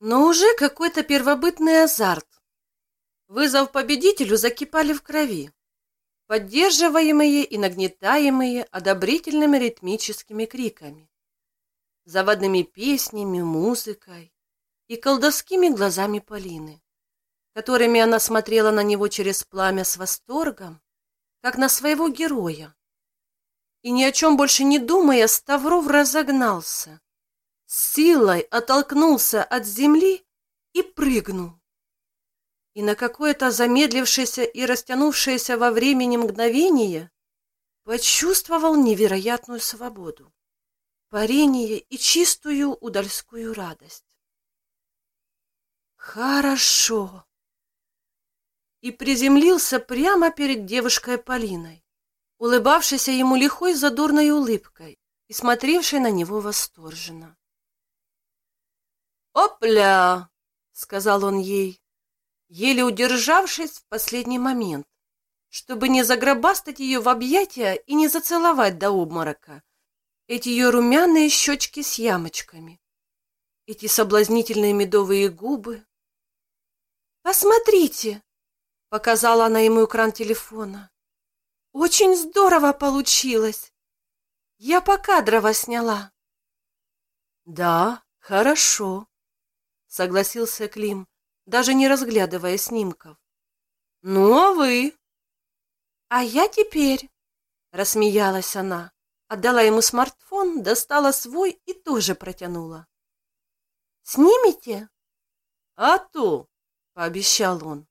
но уже какой-то первобытный азарт. Вызов победителю закипали в крови, поддерживаемые и нагнетаемые одобрительными ритмическими криками, заводными песнями, музыкой и колдовскими глазами Полины, которыми она смотрела на него через пламя с восторгом, как на своего героя. И ни о чем больше не думая, Ставров разогнался, силой оттолкнулся от земли и прыгнул. И на какое-то замедлившееся и растянувшееся во времени мгновение почувствовал невероятную свободу, парение и чистую удальскую радость. Хорошо. И приземлился прямо перед девушкой Полиной, улыбавшейся ему лихой задорной улыбкой и смотревшей на него восторженно. «Опля!» — сказал он ей, еле удержавшись в последний момент, чтобы не загробастать ее в объятия и не зацеловать до обморока. Эти ее румяные щечки с ямочками, эти соблазнительные медовые губы. «Посмотрите!» — показала она ему экран телефона. «Очень здорово получилось! Я покадрово сняла!» «Да, хорошо», согласился Клим, даже не разглядывая снимков. Ну, а вы? А я теперь, рассмеялась она, отдала ему смартфон, достала свой и тоже протянула. Снимите? А то, пообещал он.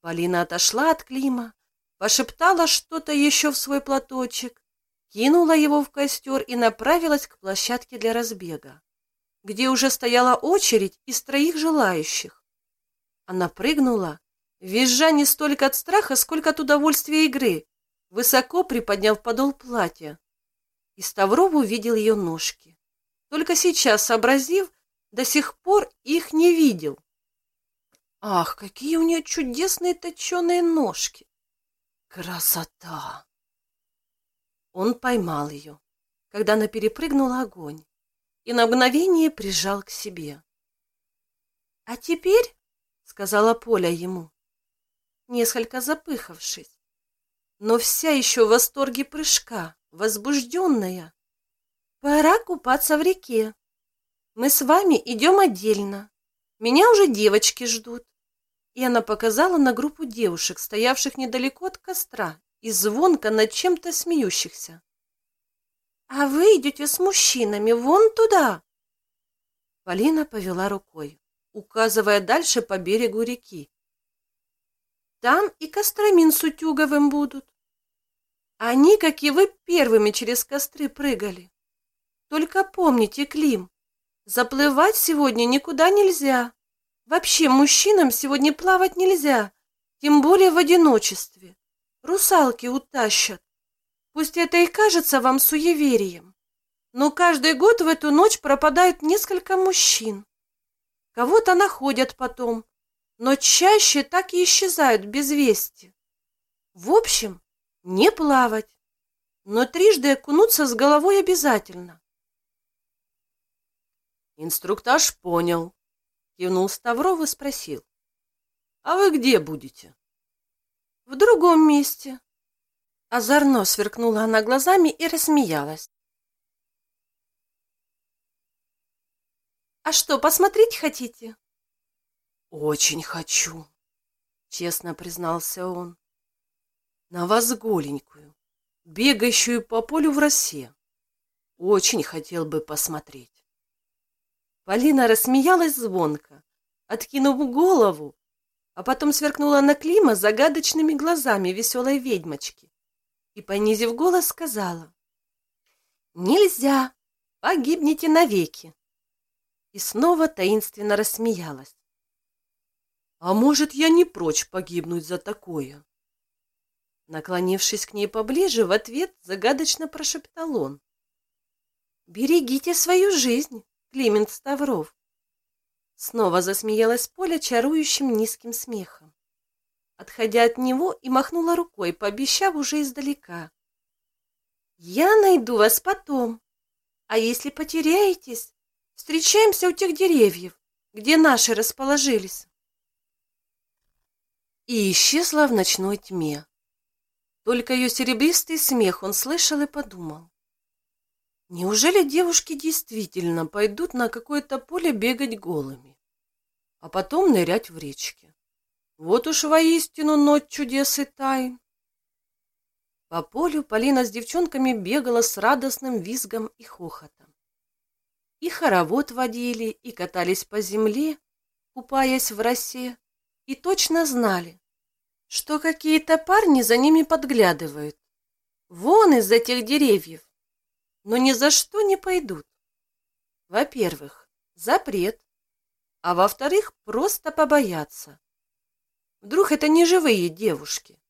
Полина отошла от Клима, пошептала что-то еще в свой платочек, кинула его в костер и направилась к площадке для разбега где уже стояла очередь из троих желающих. Она прыгнула, визжа не столько от страха, сколько от удовольствия игры, высоко приподняв подол платья. И Ставров увидел ее ножки. Только сейчас, сообразив, до сих пор их не видел. Ах, какие у нее чудесные точеные ножки! Красота! Он поймал ее, когда она перепрыгнула огонь и на мгновение прижал к себе. — А теперь, — сказала Поля ему, несколько запыхавшись, но вся еще в восторге прыжка, возбужденная, — пора купаться в реке. Мы с вами идем отдельно. Меня уже девочки ждут. И она показала на группу девушек, стоявших недалеко от костра и звонко над чем-то смеющихся. «А вы идете с мужчинами вон туда!» Полина повела рукой, указывая дальше по берегу реки. «Там и Костромин с Утюговым будут. Они, как и вы, первыми через костры прыгали. Только помните, Клим, заплывать сегодня никуда нельзя. Вообще мужчинам сегодня плавать нельзя, тем более в одиночестве. Русалки утащат. Пусть это и кажется вам суеверием, но каждый год в эту ночь пропадают несколько мужчин. Кого-то находят потом, но чаще так и исчезают без вести. В общем, не плавать, но трижды окунуться с головой обязательно. Инструктаж понял, кивнул Ставров и спросил. А вы где будете? В другом месте, Озорно сверкнула она глазами и рассмеялась. «А что, посмотреть хотите?» «Очень хочу», — честно признался он. «На вас голенькую, бегающую по полю в росе. Очень хотел бы посмотреть». Полина рассмеялась звонко, откинув голову, а потом сверкнула на Клима загадочными глазами веселой ведьмочки и, понизив голос, сказала. «Нельзя! Погибнете навеки!» И снова таинственно рассмеялась. «А может, я не прочь погибнуть за такое?» Наклонившись к ней поближе, в ответ загадочно прошептал он. «Берегите свою жизнь, Климент Ставров!» Снова засмеялась Поля чарующим низким смехом отходя от него и махнула рукой, пообещав уже издалека. «Я найду вас потом, а если потеряетесь, встречаемся у тех деревьев, где наши расположились. И исчезла в ночной тьме. Только ее серебристый смех он слышал и подумал. Неужели девушки действительно пойдут на какое-то поле бегать голыми, а потом нырять в речке? Вот уж воистину ночь чудес и тайн. По полю Полина с девчонками бегала с радостным визгом и хохотом. И хоровод водили, и катались по земле, купаясь в росе, и точно знали, что какие-то парни за ними подглядывают. Вон из этих деревьев. Но ни за что не пойдут. Во-первых, запрет, а во-вторых, просто побояться. Вдруг это не живые девушки,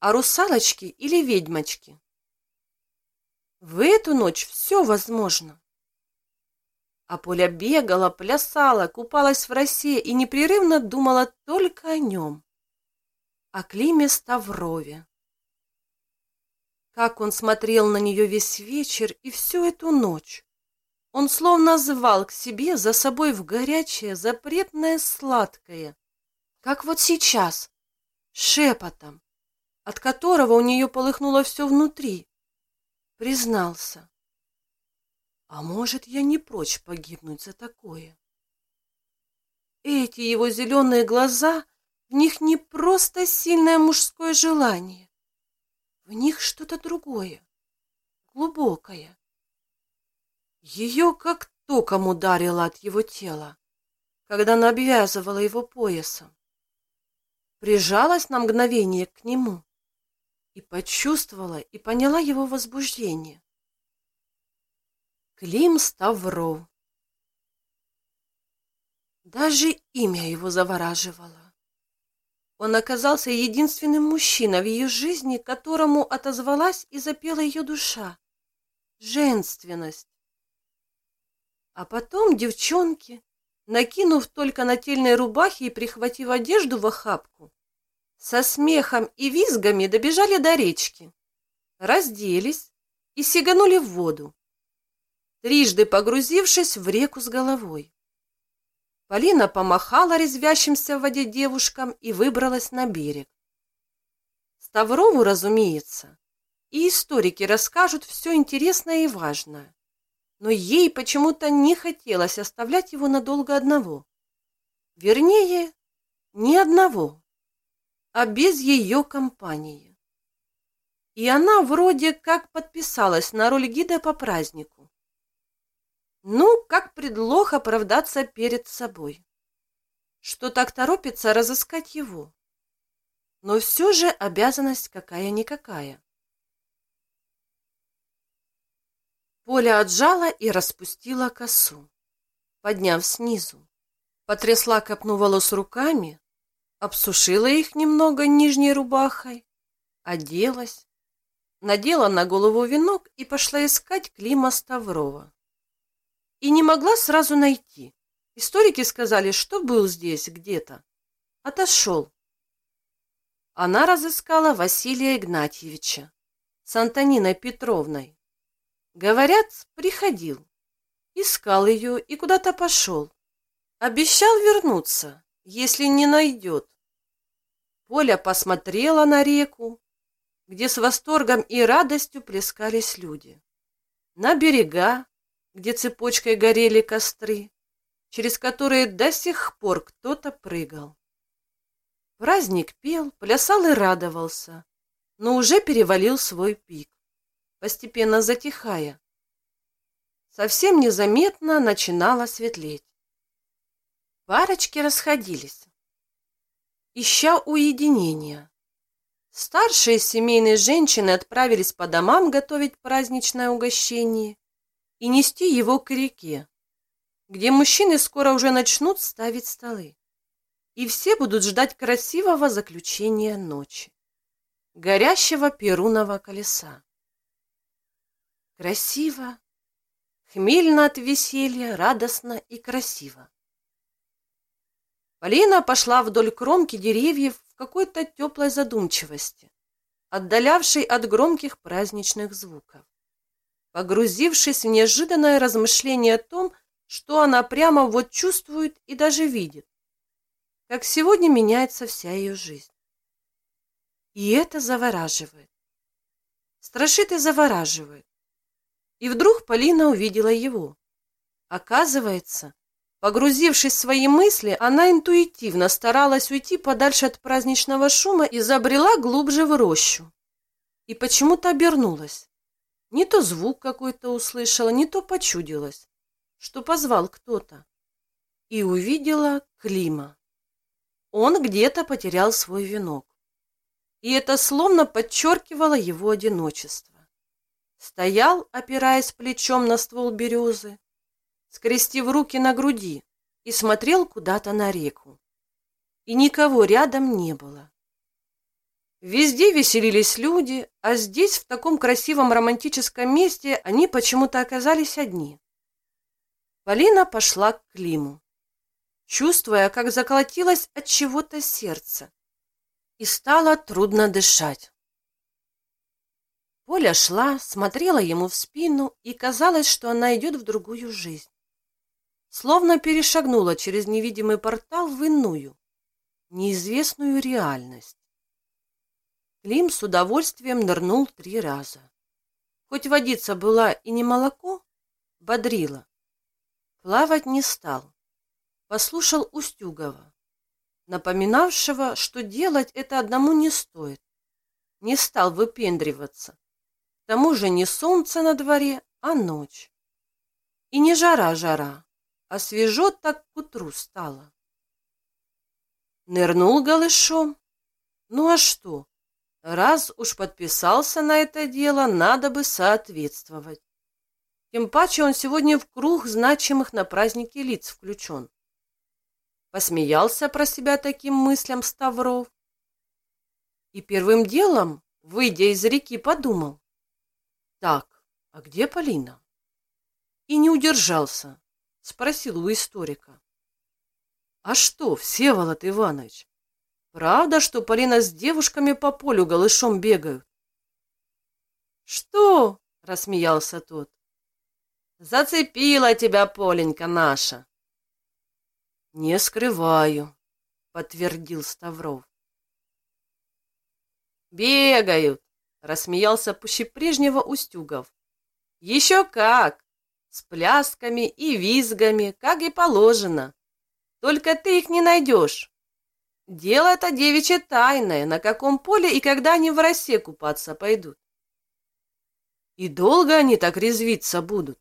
а русалочки или ведьмочки. В эту ночь все возможно. А Поля бегала, плясала, купалась в росе и непрерывно думала только о нем, о Климе Ставрове. Как он смотрел на нее весь вечер и всю эту ночь. Он словно звал к себе за собой в горячее, запретное, сладкое, как вот сейчас, шепотом, от которого у нее полыхнуло все внутри. Признался. А может, я не прочь погибнуть за такое? Эти его зеленые глаза, в них не просто сильное мужское желание. В них что-то другое, глубокое. Ее как током ударило от его тела, когда она обвязывала его поясом. Прижалась на мгновение к нему и почувствовала и поняла его возбуждение. Клим Ставров. Даже имя его завораживало. Он оказался единственным мужчиной в ее жизни, которому отозвалась и запела ее душа. Женственность. А потом девчонки, накинув только нательные рубахи и прихватив одежду в охапку, со смехом и визгами добежали до речки, разделись и сиганули в воду трижды погрузившись в реку с головой. Полина помахала резвящимся в воде девушкам и выбралась на берег. Ставрову, разумеется, и историки расскажут все интересное и важное, но ей почему-то не хотелось оставлять его надолго одного. Вернее, не одного, а без ее компании. И она вроде как подписалась на роль гида по празднику. Ну, как предлог оправдаться перед собой. Что так торопится разыскать его. Но все же обязанность какая-никакая. Поля отжала и распустила косу, подняв снизу. Потрясла копну волос руками, обсушила их немного нижней рубахой, оделась, надела на голову венок и пошла искать Клима Ставрова и не могла сразу найти. Историки сказали, что был здесь где-то. Отошел. Она разыскала Василия Игнатьевича с Антониной Петровной. Говорят, приходил. Искал ее и куда-то пошел. Обещал вернуться, если не найдет. Поля посмотрела на реку, где с восторгом и радостью плескались люди. На берега, где цепочкой горели костры, через которые до сих пор кто-то прыгал. Праздник пел, плясал и радовался, но уже перевалил свой пик, постепенно затихая. Совсем незаметно начинало светлеть. Парочки расходились, ища уединения. Старшие семейные женщины отправились по домам готовить праздничное угощение, и нести его к реке, где мужчины скоро уже начнут ставить столы. И все будут ждать красивого заключения ночи, горящего перуного колеса. Красиво, хмельно от веселья, радостно и красиво. Полина пошла вдоль кромки деревьев в какой-то теплой задумчивости, отдалявшей от громких праздничных звуков погрузившись в неожиданное размышление о том, что она прямо вот чувствует и даже видит, как сегодня меняется вся ее жизнь. И это завораживает. Страшит и завораживает. И вдруг Полина увидела его. Оказывается, погрузившись в свои мысли, она интуитивно старалась уйти подальше от праздничного шума и забрела глубже в рощу. И почему-то обернулась. Не то звук какой-то услышала, не то почудилась что позвал кто-то, и увидела Клима. Он где-то потерял свой венок, и это словно подчеркивало его одиночество. Стоял, опираясь плечом на ствол березы, скрестив руки на груди, и смотрел куда-то на реку. И никого рядом не было. Везде веселились люди, а здесь, в таком красивом романтическом месте, они почему-то оказались одни. Полина пошла к Климу, чувствуя, как заколотилось от чего-то сердце, и стало трудно дышать. Поля шла, смотрела ему в спину, и казалось, что она идет в другую жизнь. Словно перешагнула через невидимый портал в иную, неизвестную реальность. Клим с удовольствием нырнул три раза. Хоть водица была и не молоко, бодрила, Плавать не стал. Послушал Устюгова, напоминавшего, что делать это одному не стоит. Не стал выпендриваться. К тому же не солнце на дворе, а ночь. И не жара-жара, а свежо так к утру стало. Нырнул голышом. Ну а что? Раз уж подписался на это дело, надо бы соответствовать. Тем паче он сегодня в круг значимых на празднике лиц включен. Посмеялся про себя таким мыслям Ставров. И первым делом, выйдя из реки, подумал. Так, а где Полина? И не удержался, спросил у историка. А что, Всеволод Иванович, правда, что Полина с девушками по полю голышом бегают? Что? Рассмеялся тот. Зацепила тебя, Поленька наша. Не скрываю, подтвердил Ставров. Бегают, рассмеялся пуще прежнего Устюгов. Еще как, с плясками и визгами, как и положено. Только ты их не найдешь. Дело это девичье тайное, на каком поле и когда они в росе купаться пойдут. И долго они так резвиться будут?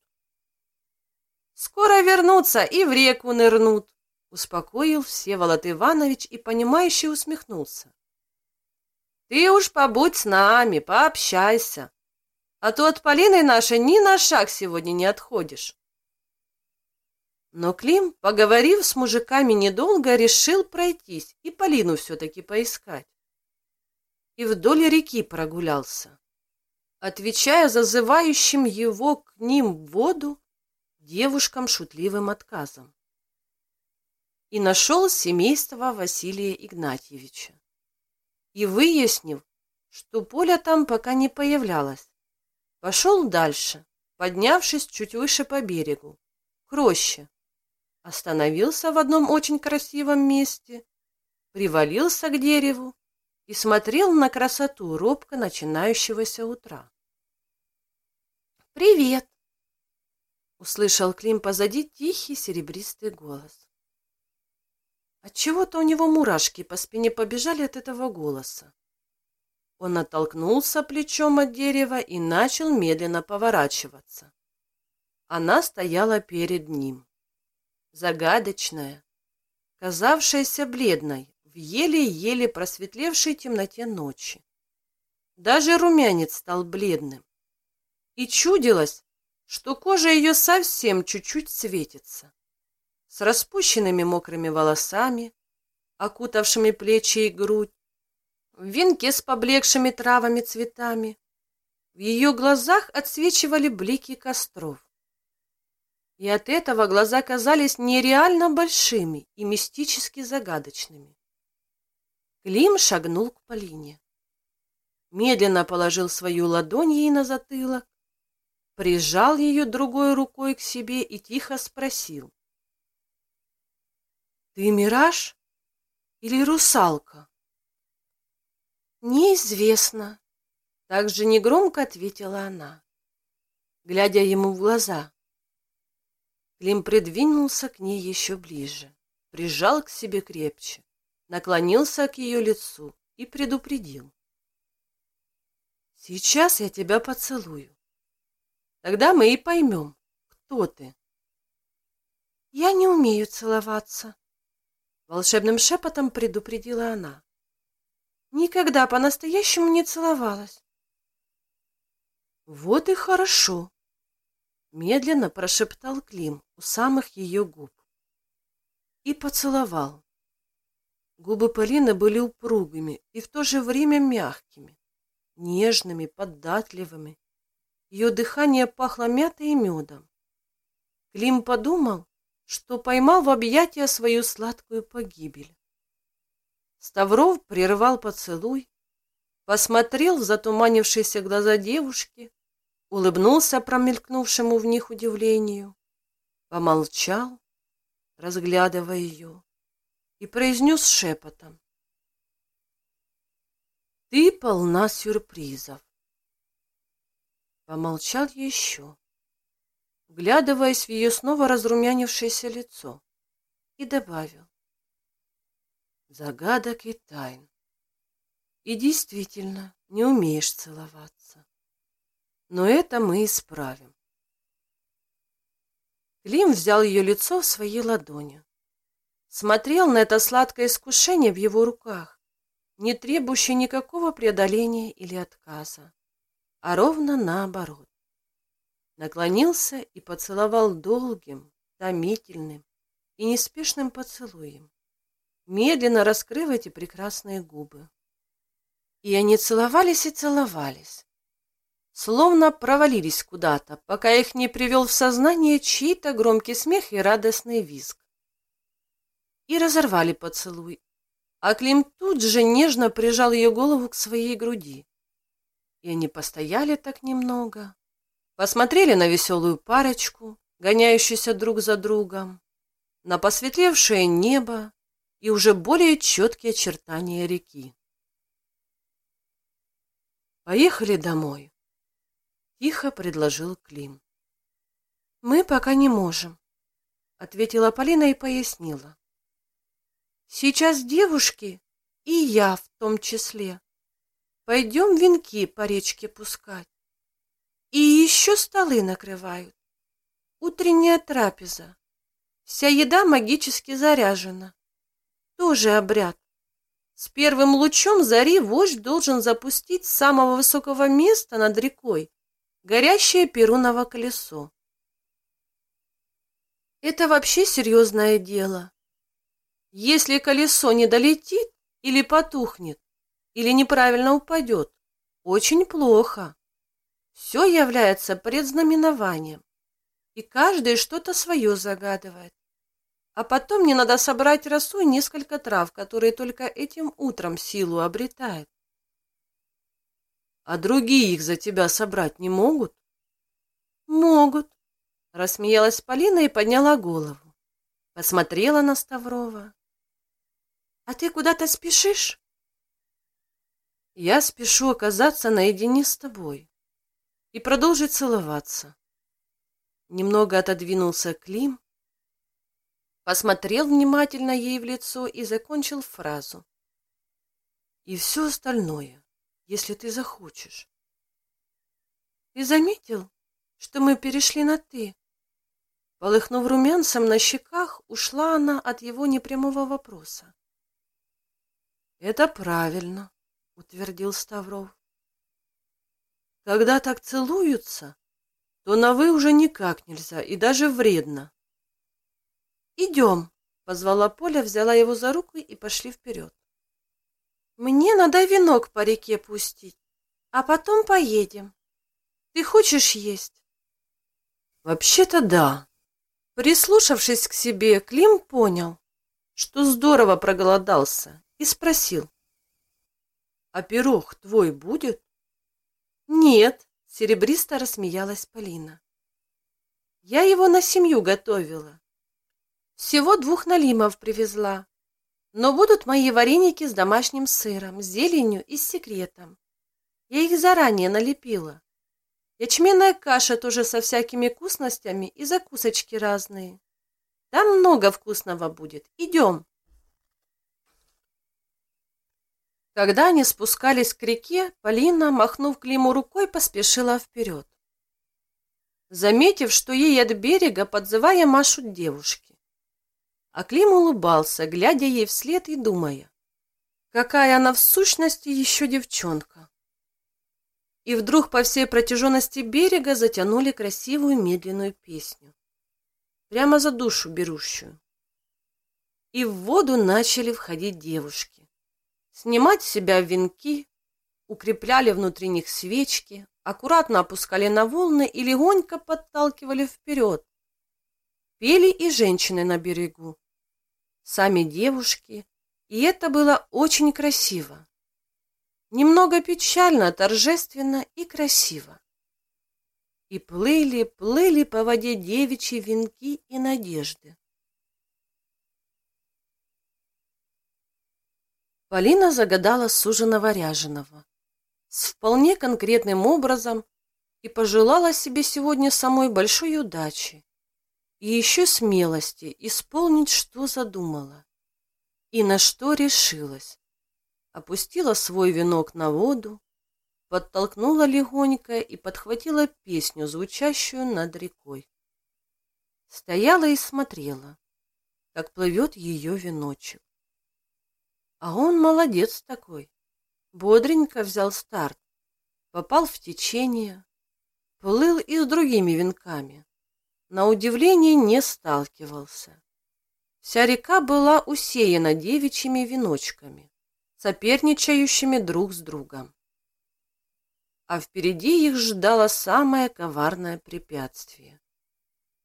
Скоро вернутся и в реку нырнут, успокоил Всеволод Иванович и понимающе усмехнулся. Ты уж побудь с нами, пообщайся, а то от Полины нашей ни на шаг сегодня не отходишь. Но Клим, поговорив с мужиками недолго, решил пройтись и Полину все-таки поискать. И вдоль реки прогулялся, отвечая зазывающим его к ним воду девушкам шутливым отказом. И нашел семейство Василия Игнатьевича. И выяснив, что Поля там пока не появлялась, пошел дальше, поднявшись чуть выше по берегу, к роще. Остановился в одном очень красивом месте, привалился к дереву и смотрел на красоту робко начинающегося утра. «Привет!» Услышал Клим позади тихий серебристый голос. Отчего-то у него мурашки по спине побежали от этого голоса. Он оттолкнулся плечом от дерева и начал медленно поворачиваться. Она стояла перед ним, загадочная, казавшаяся бледной в еле-еле просветлевшей темноте ночи. Даже румянец стал бледным. И чудилось, что кожа ее совсем чуть-чуть светится. С распущенными мокрыми волосами, окутавшими плечи и грудь, в венке с поблекшими травами цветами. В ее глазах отсвечивали блики костров. И от этого глаза казались нереально большими и мистически загадочными. Клим шагнул к Полине. Медленно положил свою ладонь ей на затылок, прижал ее другой рукой к себе и тихо спросил. «Ты мираж или русалка?» «Неизвестно», — так же негромко ответила она, глядя ему в глаза. Клим придвинулся к ней еще ближе, прижал к себе крепче, наклонился к ее лицу и предупредил. «Сейчас я тебя поцелую. Тогда мы и поймем, кто ты». «Я не умею целоваться», — волшебным шепотом предупредила она. «Никогда по-настоящему не целовалась». «Вот и хорошо», Медленно прошептал Клим у самых ее губ. И поцеловал. Губы Полины были упругими и в то же время мягкими, нежными, податливыми. Ее дыхание пахло мятой и медом. Клим подумал, что поймал в объятия свою сладкую погибель. Ставров прервал поцелуй, посмотрел в затуманившиеся глаза девушки, улыбнулся промелькнувшему в них удивлению, помолчал, разглядывая ее, и произнес шепотом. «Ты полна сюрпризов». Помолчал еще, вглядываясь в ее снова разрумянившееся лицо, и добавил. «Загадок и тайн. И действительно не умеешь целоваться. Но это мы исправим. Клим взял ее лицо в свои ладони. Смотрел на это сладкое искушение в его руках, не требующее никакого преодоления или отказа, а ровно наоборот. Наклонился и поцеловал долгим, томительным и неспешным поцелуем, медленно раскрыв эти прекрасные губы. И они целовались и целовались, словно провалились куда-то, пока их не привел в сознание чей-то громкий смех и радостный визг. И разорвали поцелуй, а Клим тут же нежно прижал ее голову к своей груди. И они постояли так немного, посмотрели на веселую парочку, гоняющуюся друг за другом, на посветлевшее небо и уже более четкие очертания реки. Поехали домой. Тихо предложил Клим. «Мы пока не можем», — ответила Полина и пояснила. «Сейчас девушки, и я в том числе, пойдем венки по речке пускать. И еще столы накрывают. Утренняя трапеза. Вся еда магически заряжена. Тоже обряд. С первым лучом зари вождь должен запустить с самого высокого места над рекой горящее перуново колесо. Это вообще серьезное дело. Если колесо не долетит или потухнет, или неправильно упадет, очень плохо. Все является предзнаменованием, и каждый что-то свое загадывает. А потом мне надо собрать росу и несколько трав, которые только этим утром силу обретают. А другие их за тебя собрать не могут? Могут. Рассмеялась Полина и подняла голову. Посмотрела на Ставрова. А ты куда-то спешишь? Я спешу оказаться наедине с тобой и продолжить целоваться. Немного отодвинулся Клим, посмотрел внимательно ей в лицо и закончил фразу. И все остальное если ты захочешь. Ты заметил, что мы перешли на «ты»? Полыхнув румянцем на щеках, ушла она от его непрямого вопроса. «Это правильно», — утвердил Ставров. «Когда так целуются, то на «вы» уже никак нельзя и даже вредно». «Идем», — позвала Поля, взяла его за руку и пошли вперед. Мне надо венок по реке пустить, а потом поедем. Ты хочешь есть? Вообще-то да. Прислушавшись к себе, Клим понял, что здорово проголодался, и спросил. А пирог твой будет? Нет, Серебристо рассмеялась Полина. Я его на семью готовила. Всего двух налимов привезла. Но будут мои вареники с домашним сыром, зеленью и с секретом. Я их заранее налепила. Ячменная каша тоже со всякими вкусностями и закусочки разные. Там много вкусного будет. Идем. Когда они спускались к реке, Полина, махнув Климу рукой, поспешила вперед. Заметив, что ей от берега, подзывая машут девушки. А Клим улыбался, глядя ей вслед и думая, какая она в сущности еще девчонка. И вдруг по всей протяженности берега затянули красивую медленную песню, прямо за душу берущую. И в воду начали входить девушки, снимать с себя венки, укрепляли внутри них свечки, аккуратно опускали на волны и легонько подталкивали вперед. Пели и женщины на берегу, сами девушки, и это было очень красиво. Немного печально, торжественно и красиво. И плыли, плыли по воде девичьи венки и надежды. Полина загадала суженого ряженого с вполне конкретным образом и пожелала себе сегодня самой большой удачи и еще смелости исполнить, что задумала и на что решилась. Опустила свой венок на воду, подтолкнула легонько и подхватила песню, звучащую над рекой. Стояла и смотрела, как плывет ее веночек. А он молодец такой, бодренько взял старт, попал в течение, плыл и с другими венками. На удивление не сталкивался. Вся река была усеяна девичьими веночками, соперничающими друг с другом. А впереди их ждало самое коварное препятствие.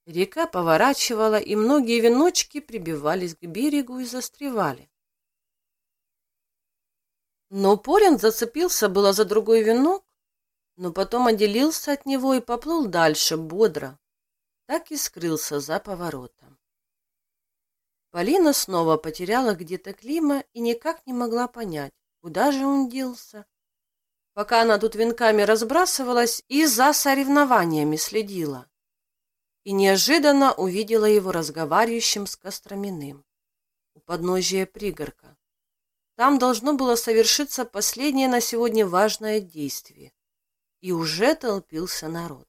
Река поворачивала, и многие веночки прибивались к берегу и застревали. Но Порин зацепился было за другой венок, но потом отделился от него и поплыл дальше, бодро. Так и скрылся за поворотом. Полина снова потеряла где-то Клима и никак не могла понять, куда же он делся. Пока она тут венками разбрасывалась и за соревнованиями следила. И неожиданно увидела его разговаривающим с Костроминым у подножия пригорка. Там должно было совершиться последнее на сегодня важное действие. И уже толпился народ.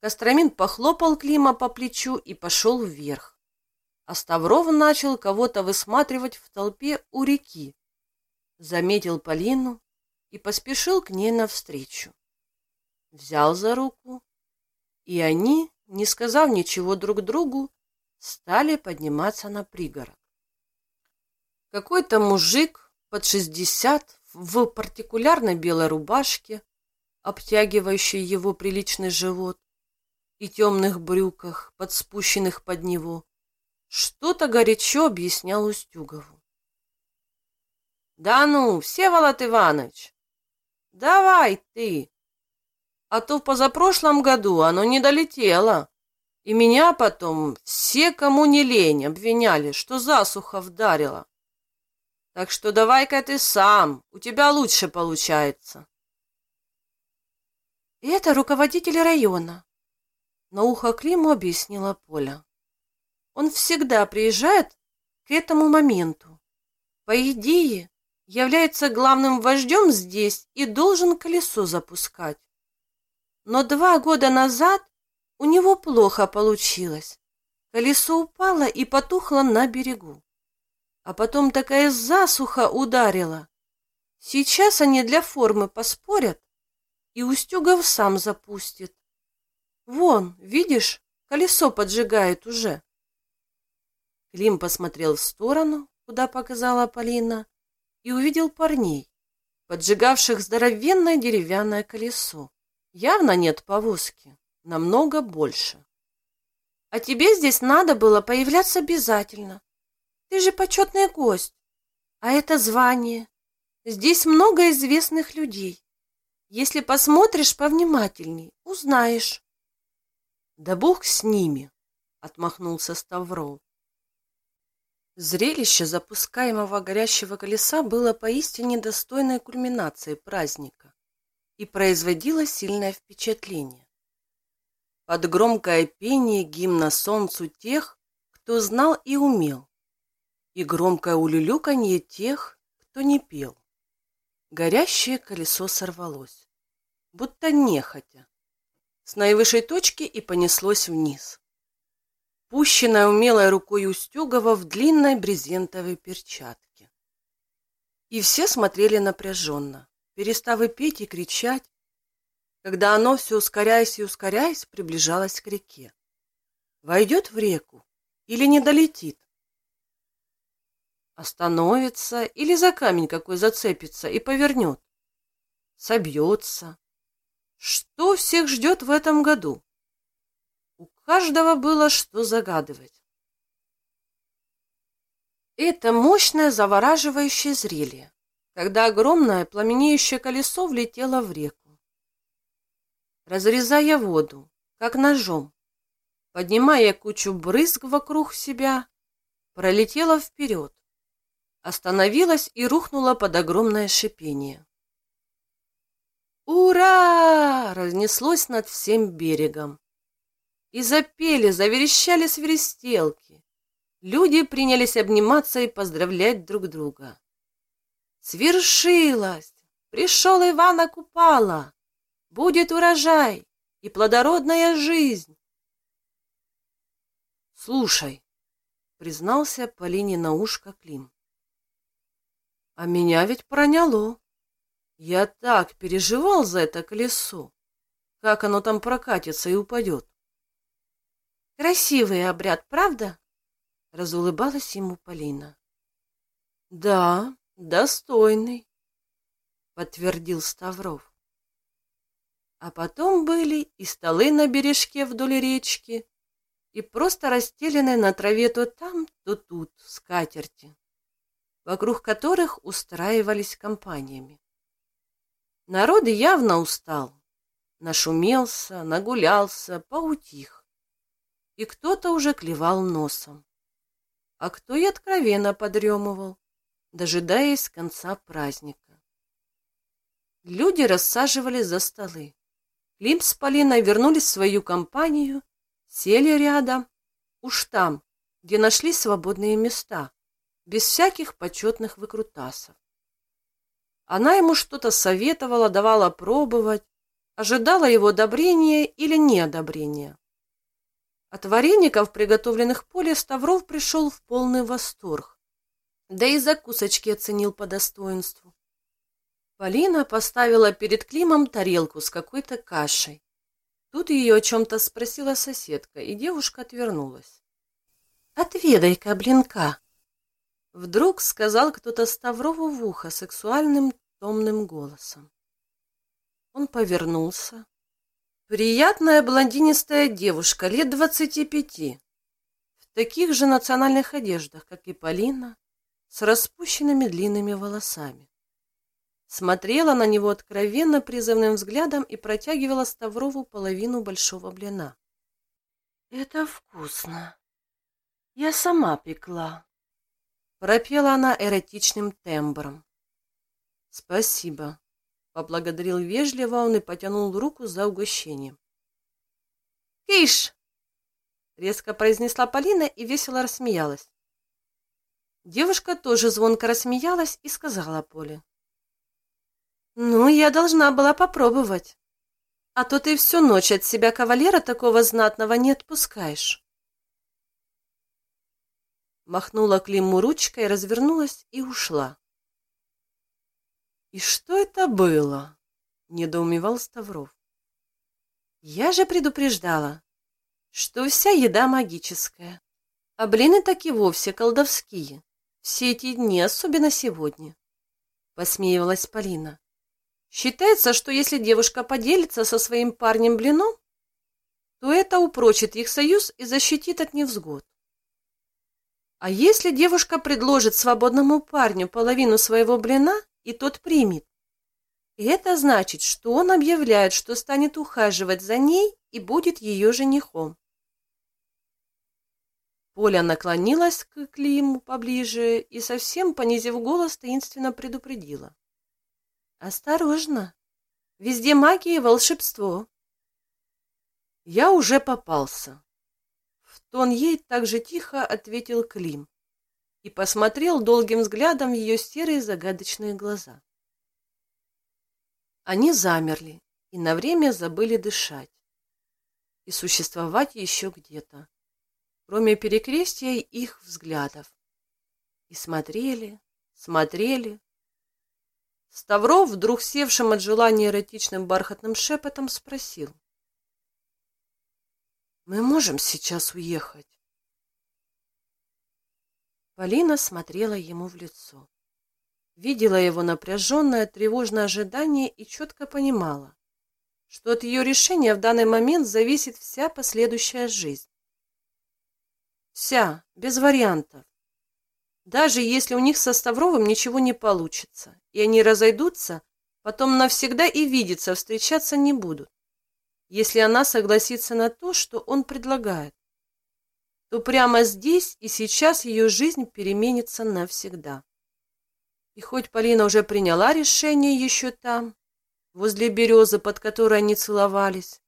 Костромин похлопал Клима по плечу и пошел вверх. А Ставров начал кого-то высматривать в толпе у реки. Заметил Полину и поспешил к ней навстречу. Взял за руку, и они, не сказав ничего друг другу, стали подниматься на пригород. Какой-то мужик под шестьдесят в партикулярной белой рубашке, обтягивающей его приличный живот, и темных брюках, подспущенных под него, что-то горячо объяснял Устюгову. «Да ну, Всеволод Иванович, давай ты, а то в позапрошлом году оно не долетело». И меня потом все, кому не лень, обвиняли, что засуха вдарила. Так что давай-ка ты сам, у тебя лучше получается. Это руководитель района. На ухо Климу объяснила Поля. Он всегда приезжает к этому моменту. По идее, является главным вождем здесь и должен колесо запускать. Но два года назад у него плохо получилось. Колесо упало и потухло на берегу. А потом такая засуха ударила. Сейчас они для формы поспорят, и Устюгов сам запустит. Вон, видишь, колесо поджигает уже. Клим посмотрел в сторону, куда показала Полина, и увидел парней, поджигавших здоровенное деревянное колесо. Явно нет повозки, намного больше. А тебе здесь надо было появляться обязательно, ты же почетный гость. А это звание. Здесь много известных людей. Если посмотришь повнимательней, узнаешь. Да бог с ними, отмахнулся Ставров. Зрелище запускаемого горящего колеса было поистине достойной кульминацией праздника и производило сильное впечатление. Под громкое пение гимна солнцу тех, кто знал и умел, и громкое улюлюканье тех, кто не пел. Горящее колесо сорвалось, будто нехотя, с наивысшей точки и понеслось вниз пущенная умелой рукой Устюгова в длинной брезентовой перчатке. И все смотрели напряженно, перестав и петь, и кричать, когда оно, все ускоряясь и ускоряясь, приближалось к реке. Войдет в реку или не долетит? Остановится или за камень какой зацепится и повернет? Собьется. Что всех ждет в этом году? У каждого было что загадывать. Это мощное завораживающее зрелище, когда огромное пламенеющее колесо влетело в реку, разрезая воду, как ножом, поднимая кучу брызг вокруг себя, пролетело вперед, остановилась и рухнула под огромное шипение. «Ура!» разнеслось над всем берегом. И запели, заверещали свиристелки. Люди принялись обниматься и поздравлять друг друга. Свершилось! Пришел Ивана Купала! Будет урожай и плодородная жизнь! Слушай, признался Полине на ушко Клим. А меня ведь проняло. Я так переживал за это колесо. Как оно там прокатится и упадет. Красивый обряд, правда? Разулыбалась ему Полина. Да, достойный, подтвердил Ставров. А потом были и столы на бережке вдоль речки, и просто расстеленные на траве то там, то тут скатерти, вокруг которых устраивались компаниями. Народ явно устал, нашумелся, нагулялся, поутих и кто-то уже клевал носом. А кто и откровенно подремывал, дожидаясь конца праздника. Люди рассаживали за столы. Клим с Полиной вернулись в свою компанию, сели рядом, уж там, где нашли свободные места, без всяких почетных выкрутасов. Она ему что-то советовала, давала пробовать, ожидала его одобрения или неодобрения. От вареников, приготовленных поле, Ставров пришел в полный восторг. Да и закусочки оценил по достоинству. Полина поставила перед Климом тарелку с какой-то кашей. Тут ее о чем-то спросила соседка, и девушка отвернулась. «Отведай-ка блинка!» Вдруг сказал кто-то Ставрову в ухо сексуальным томным голосом. Он повернулся, Приятная блондинистая девушка лет двадцати пяти, в таких же национальных одеждах, как и Полина, с распущенными длинными волосами. Смотрела на него откровенно призывным взглядом и протягивала Ставрову половину большого блина. «Это вкусно. Я сама пекла», — пропела она эротичным тембром. «Спасибо», Поблагодарил вежливо он и потянул руку за угощением. «Киш!» — резко произнесла Полина и весело рассмеялась. Девушка тоже звонко рассмеялась и сказала Поле. «Ну, я должна была попробовать. А то ты всю ночь от себя кавалера такого знатного не отпускаешь». Махнула Климу ручкой, развернулась и ушла. «И что это было?» — недоумевал Ставров. «Я же предупреждала, что вся еда магическая, а блины так и вовсе колдовские, все эти дни, особенно сегодня», — посмеивалась Полина. «Считается, что если девушка поделится со своим парнем блином, то это упрочит их союз и защитит от невзгод. А если девушка предложит свободному парню половину своего блина, и тот примет, это значит, что он объявляет, что станет ухаживать за ней и будет ее женихом. Поля наклонилась к Климу поближе и, совсем понизив голос, таинственно предупредила. «Осторожно! Везде магия и волшебство!» «Я уже попался!» В тон ей так же тихо ответил Клим и посмотрел долгим взглядом в ее серые загадочные глаза. Они замерли и на время забыли дышать и существовать еще где-то, кроме перекрестия их взглядов. И смотрели, смотрели. Ставров, вдруг севшим от желания эротичным бархатным шепотом, спросил. «Мы можем сейчас уехать?» Полина смотрела ему в лицо. Видела его напряженное, тревожное ожидание и четко понимала, что от ее решения в данный момент зависит вся последующая жизнь. Вся, без вариантов. Даже если у них со Ставровым ничего не получится, и они разойдутся, потом навсегда и видеться, встречаться не будут, если она согласится на то, что он предлагает то прямо здесь и сейчас ее жизнь переменится навсегда. И хоть Полина уже приняла решение еще там, возле березы, под которой они целовались,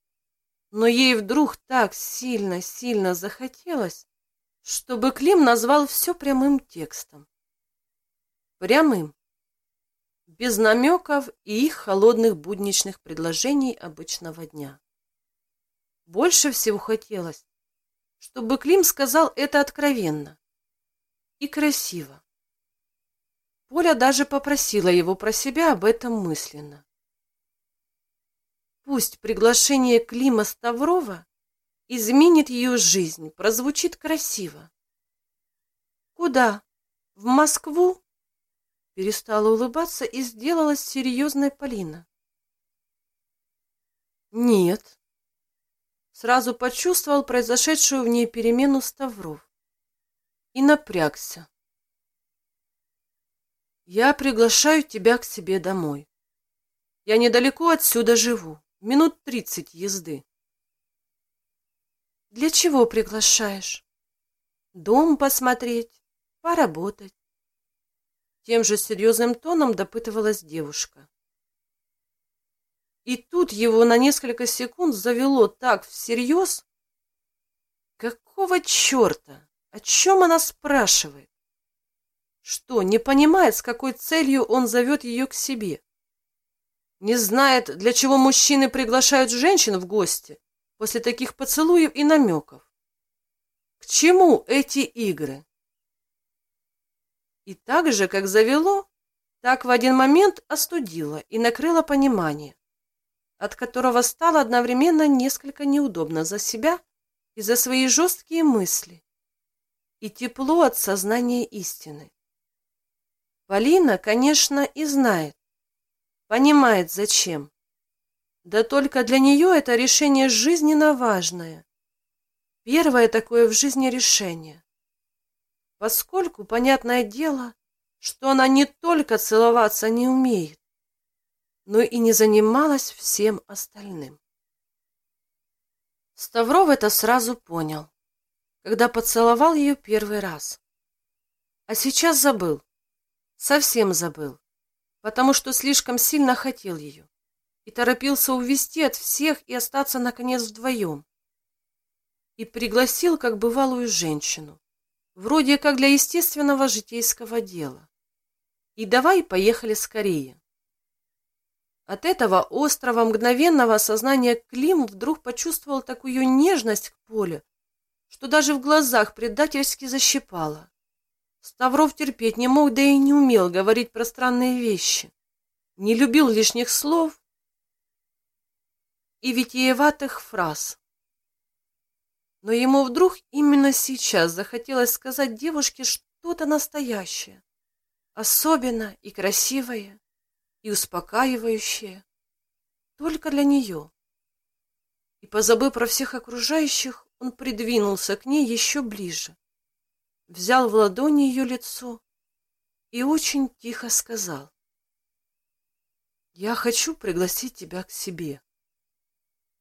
но ей вдруг так сильно-сильно захотелось, чтобы Клим назвал все прямым текстом. Прямым. Без намеков и их холодных будничных предложений обычного дня. Больше всего хотелось, чтобы Клим сказал это откровенно и красиво. Поля даже попросила его про себя об этом мысленно. Пусть приглашение Клима Ставрова изменит ее жизнь, прозвучит красиво. Куда? В Москву? Перестала улыбаться и сделалась серьезная Полина. Нет, сразу почувствовал произошедшую в ней перемену Ставров и напрягся. «Я приглашаю тебя к себе домой. Я недалеко отсюда живу, минут тридцать езды». «Для чего приглашаешь? Дом посмотреть, поработать?» Тем же серьезным тоном допытывалась девушка. И тут его на несколько секунд завело так всерьез. Какого черта? О чем она спрашивает? Что, не понимает, с какой целью он зовет ее к себе? Не знает, для чего мужчины приглашают женщин в гости после таких поцелуев и намеков? К чему эти игры? И так же, как завело, так в один момент остудило и накрыло понимание от которого стало одновременно несколько неудобно за себя и за свои жесткие мысли, и тепло от сознания истины. Полина, конечно, и знает, понимает зачем. Да только для нее это решение жизненно важное. Первое такое в жизни решение. Поскольку, понятное дело, что она не только целоваться не умеет, но и не занималась всем остальным. Ставров это сразу понял, когда поцеловал ее первый раз. А сейчас забыл, совсем забыл, потому что слишком сильно хотел ее и торопился увести от всех и остаться, наконец, вдвоем. И пригласил как бывалую женщину, вроде как для естественного житейского дела. И давай поехали скорее. От этого острого мгновенного осознания Клим вдруг почувствовал такую нежность к Поле, что даже в глазах предательски защипало. Ставров терпеть не мог, да и не умел говорить пространные вещи. Не любил лишних слов и витиеватых фраз. Но ему вдруг именно сейчас захотелось сказать девушке что-то настоящее, особенное и красивое и успокаивающее только для нее. И, позабыв про всех окружающих, он придвинулся к ней еще ближе, взял в ладони ее лицо и очень тихо сказал. Я хочу пригласить тебя к себе,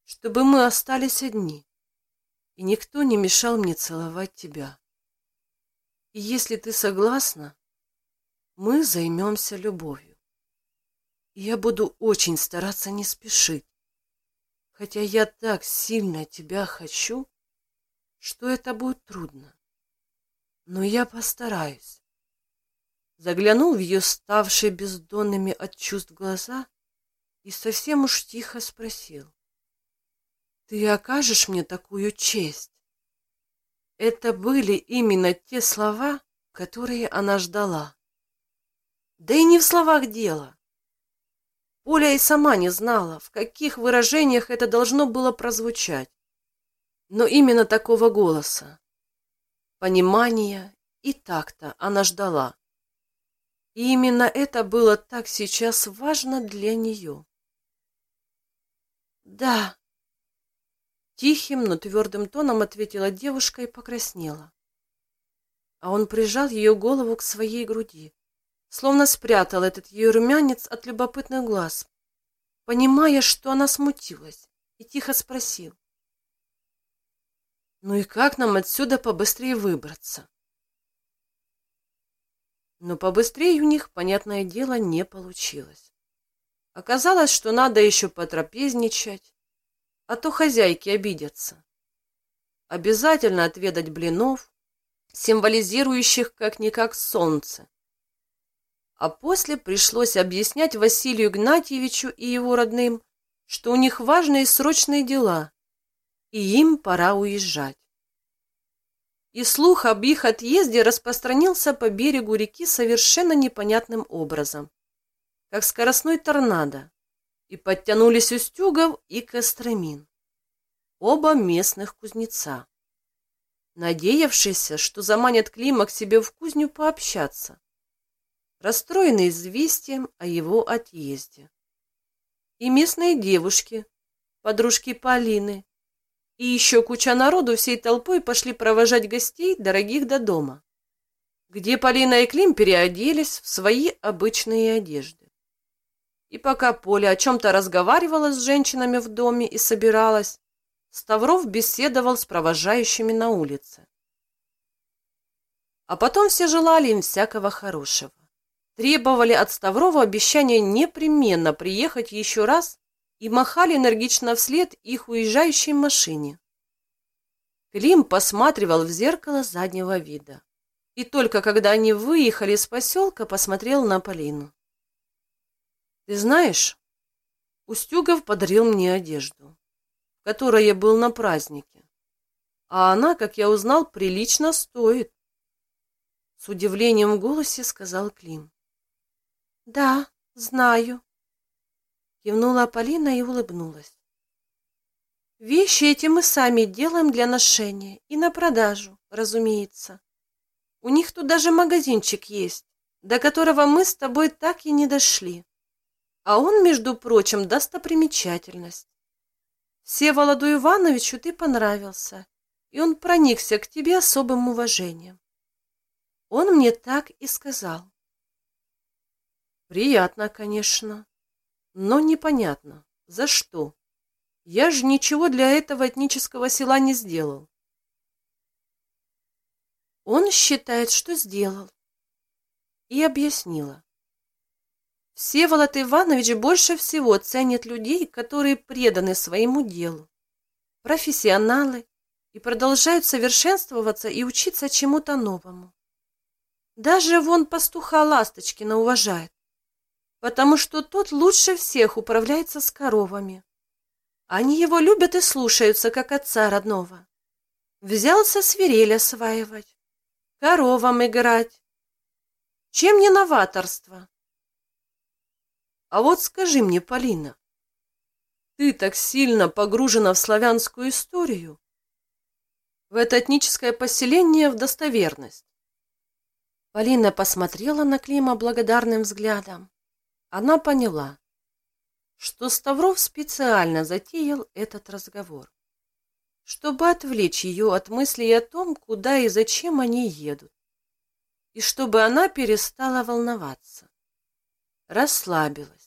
чтобы мы остались одни, и никто не мешал мне целовать тебя. И если ты согласна, мы займемся любовью. Я буду очень стараться не спешить, хотя я так сильно тебя хочу, что это будет трудно. Но я постараюсь заглянул в ее ставшие бездонными от чувств глаза и совсем уж тихо спросил. «Ты окажешь мне такую честь?» Это были именно те слова, которые она ждала. Да и не в словах дело. Оля и сама не знала, в каких выражениях это должно было прозвучать. Но именно такого голоса, понимания и так-то она ждала. И именно это было так сейчас важно для нее. «Да», — тихим, но твердым тоном ответила девушка и покраснела. А он прижал ее голову к своей груди, словно спрятал этот ее румянец от любопытных глаз, понимая, что она смутилась, и тихо спросил. «Ну и как нам отсюда побыстрее выбраться?» Но побыстрее у них, понятное дело, не получилось. Оказалось, что надо еще потрапезничать, а то хозяйки обидятся. Обязательно отведать блинов, символизирующих как-никак солнце. А после пришлось объяснять Василию Игнатьевичу и его родным, что у них важные срочные дела, и им пора уезжать. И слух об их отъезде распространился по берегу реки совершенно непонятным образом, как скоростной торнадо, и подтянулись Устюгов и Костромин, оба местных кузнеца, надеявшиеся, что заманят Клима к себе в кузню пообщаться, расстроенный известием о его отъезде. И местные девушки, подружки Полины, и еще куча народу всей толпой пошли провожать гостей, дорогих до дома, где Полина и Клим переоделись в свои обычные одежды. И пока Поля о чем-то разговаривала с женщинами в доме и собиралась, Ставров беседовал с провожающими на улице. А потом все желали им всякого хорошего. Требовали от Ставрова обещания непременно приехать еще раз и махали энергично вслед их уезжающей машине. Клим посматривал в зеркало заднего вида. И только когда они выехали из поселка, посмотрел на Полину. «Ты знаешь, Устюгов подарил мне одежду, в которой я был на празднике. А она, как я узнал, прилично стоит. С удивлением в голосе сказал Клим. «Да, знаю», Кивнула Полина и улыбнулась. Вещи эти мы сами делаем для ношения и на продажу, разумеется. У них тут даже магазинчик есть, до которого мы с тобой так и не дошли. А он, между прочим, достопримечательность. Всеволоду Ивановичу ты понравился, и он проникся к тебе особым уважением. Он мне так и сказал. Приятно, конечно, но непонятно, за что. Я же ничего для этого этнического села не сделал. Он считает, что сделал. И объяснила. Всеволод Иванович больше всего ценит людей, которые преданы своему делу, профессионалы и продолжают совершенствоваться и учиться чему-то новому. Даже вон пастуха Ласточкина уважает потому что тот лучше всех управляется с коровами. Они его любят и слушаются, как отца родного. Взялся свирель осваивать, коровам играть. Чем не новаторство? А вот скажи мне, Полина, ты так сильно погружена в славянскую историю, в это этническое поселение в достоверность. Полина посмотрела на Клима благодарным взглядом она поняла, что Ставров специально затеял этот разговор, чтобы отвлечь ее от мыслей о том, куда и зачем они едут, и чтобы она перестала волноваться, расслабилась